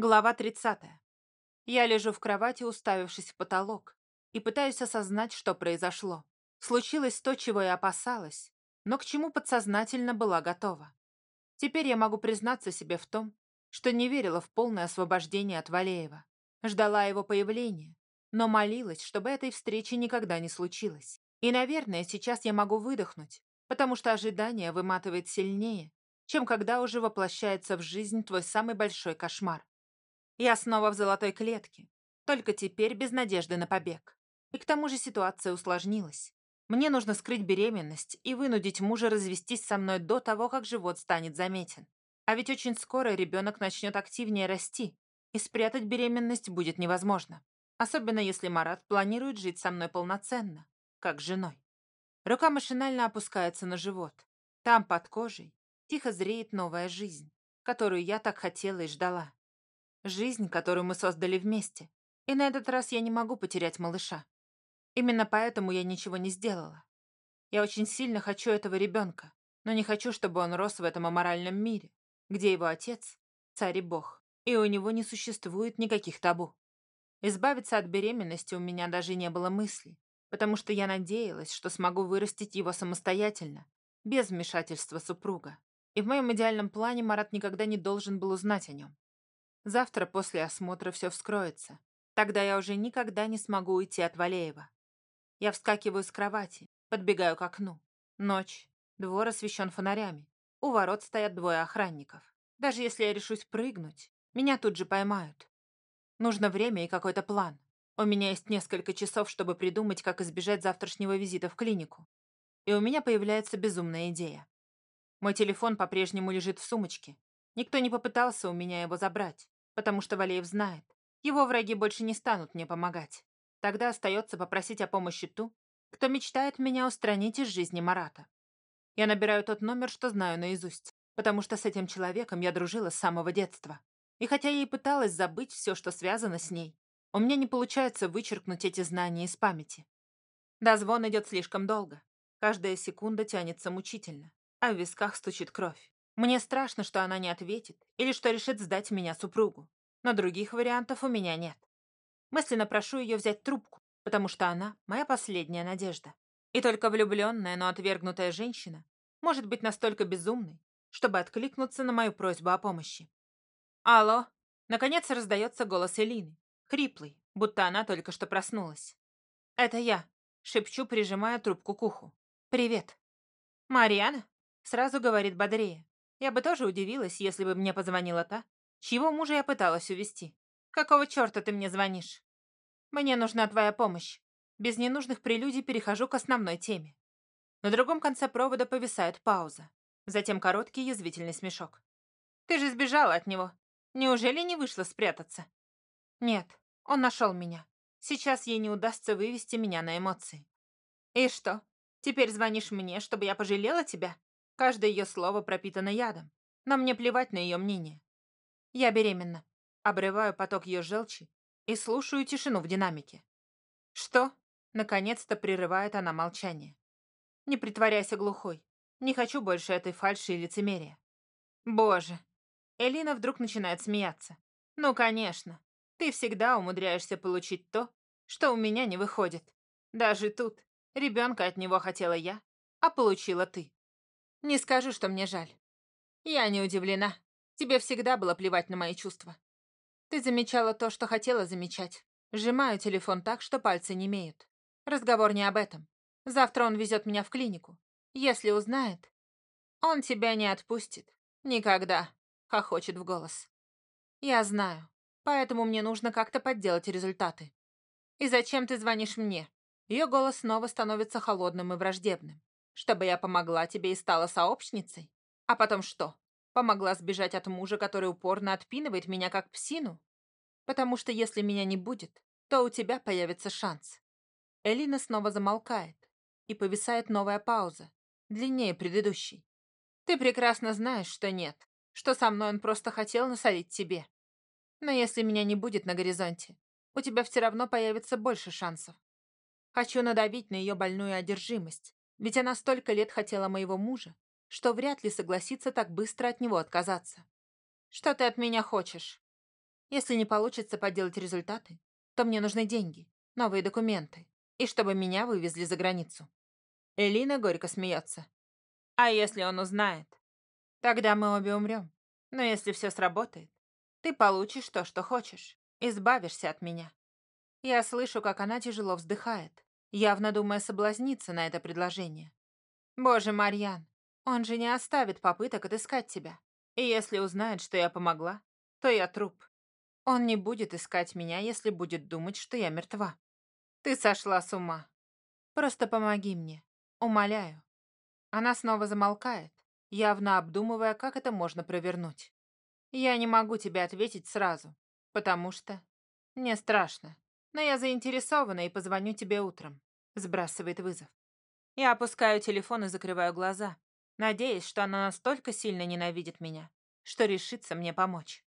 Глава 30. Я лежу в кровати, уставившись в потолок, и пытаюсь осознать, что произошло. Случилось то, чего я опасалась, но к чему подсознательно была готова. Теперь я могу признаться себе в том, что не верила в полное освобождение от Валеева. Ждала его появления, но молилась, чтобы этой встречи никогда не случилось. И, наверное, сейчас я могу выдохнуть, потому что ожидание выматывает сильнее, чем когда уже воплощается в жизнь твой самый большой кошмар. Я снова в золотой клетке, только теперь без надежды на побег. И к тому же ситуация усложнилась. Мне нужно скрыть беременность и вынудить мужа развестись со мной до того, как живот станет заметен. А ведь очень скоро ребенок начнет активнее расти, и спрятать беременность будет невозможно. Особенно если Марат планирует жить со мной полноценно, как женой. Рука машинально опускается на живот. Там, под кожей, тихо зреет новая жизнь, которую я так хотела и ждала. Жизнь, которую мы создали вместе. И на этот раз я не могу потерять малыша. Именно поэтому я ничего не сделала. Я очень сильно хочу этого ребенка, но не хочу, чтобы он рос в этом аморальном мире, где его отец – царь и бог, и у него не существует никаких табу. Избавиться от беременности у меня даже не было мысли, потому что я надеялась, что смогу вырастить его самостоятельно, без вмешательства супруга. И в моем идеальном плане Марат никогда не должен был узнать о нем. Завтра после осмотра все вскроется. Тогда я уже никогда не смогу уйти от Валеева. Я вскакиваю с кровати, подбегаю к окну. Ночь. Двор освещен фонарями. У ворот стоят двое охранников. Даже если я решусь прыгнуть, меня тут же поймают. Нужно время и какой-то план. У меня есть несколько часов, чтобы придумать, как избежать завтрашнего визита в клинику. И у меня появляется безумная идея. Мой телефон по-прежнему лежит в сумочке, Никто не попытался у меня его забрать, потому что Валеев знает, его враги больше не станут мне помогать. Тогда остается попросить о помощи ту, кто мечтает меня устранить из жизни Марата. Я набираю тот номер, что знаю наизусть, потому что с этим человеком я дружила с самого детства. И хотя я и пыталась забыть все, что связано с ней, у меня не получается вычеркнуть эти знания из памяти. Дозвон идет слишком долго. Каждая секунда тянется мучительно, а в висках стучит кровь. Мне страшно, что она не ответит или что решит сдать меня супругу. Но других вариантов у меня нет. Мысленно прошу ее взять трубку, потому что она моя последняя надежда. И только влюбленная, но отвергнутая женщина может быть настолько безумной, чтобы откликнуться на мою просьбу о помощи. «Алло!» Наконец раздается голос Элины, хриплый, будто она только что проснулась. «Это я», — шепчу, прижимая трубку к уху. «Привет». «Мариана?» — сразу говорит бодрее. Я бы тоже удивилась, если бы мне позвонила та, чьего мужа я пыталась увести. Какого черта ты мне звонишь? Мне нужна твоя помощь. Без ненужных прелюдий перехожу к основной теме. На другом конце провода повисает пауза. Затем короткий язвительный смешок. Ты же сбежала от него. Неужели не вышло спрятаться? Нет, он нашел меня. Сейчас ей не удастся вывести меня на эмоции. И что, теперь звонишь мне, чтобы я пожалела тебя? Каждое ее слово пропитано ядом, но мне плевать на ее мнение. Я беременна. Обрываю поток ее желчи и слушаю тишину в динамике. Что? Наконец-то прерывает она молчание. Не притворяйся глухой. Не хочу больше этой фальши и лицемерия. Боже. Элина вдруг начинает смеяться. Ну, конечно. Ты всегда умудряешься получить то, что у меня не выходит. Даже тут. Ребенка от него хотела я, а получила ты. Не скажу, что мне жаль. Я не удивлена. Тебе всегда было плевать на мои чувства. Ты замечала то, что хотела замечать. Сжимаю телефон так, что пальцы не имеют. Разговор не об этом. Завтра он везет меня в клинику. Если узнает, он тебя не отпустит. Никогда, хохочет в голос. Я знаю, поэтому мне нужно как-то подделать результаты. И зачем ты звонишь мне? Ее голос снова становится холодным и враждебным. Чтобы я помогла тебе и стала сообщницей? А потом что? Помогла сбежать от мужа, который упорно отпинывает меня как псину? Потому что если меня не будет, то у тебя появится шанс. Элина снова замолкает, и повисает новая пауза, длиннее предыдущей. Ты прекрасно знаешь, что нет, что со мной он просто хотел насолить тебе. Но если меня не будет на горизонте, у тебя все равно появится больше шансов. Хочу надавить на ее больную одержимость, ведь она столько лет хотела моего мужа, что вряд ли согласится так быстро от него отказаться. Что ты от меня хочешь? Если не получится подделать результаты, то мне нужны деньги, новые документы, и чтобы меня вывезли за границу. Элина горько смеется. А если он узнает? Тогда мы обе умрем. Но если все сработает, ты получишь то, что хочешь. Избавишься от меня. Я слышу, как она тяжело вздыхает, явно думая соблазниться на это предложение. Боже, Марьян, он же не оставит попыток отыскать тебя. И если узнает, что я помогла, то я труп. Он не будет искать меня, если будет думать, что я мертва. Ты сошла с ума. Просто помоги мне. Умоляю. Она снова замолкает, явно обдумывая, как это можно провернуть. Я не могу тебе ответить сразу, потому что мне страшно. Но я заинтересована и позвоню тебе утром. Сбрасывает вызов. Я опускаю телефон и закрываю глаза, надеясь, что она настолько сильно ненавидит меня, что решится мне помочь.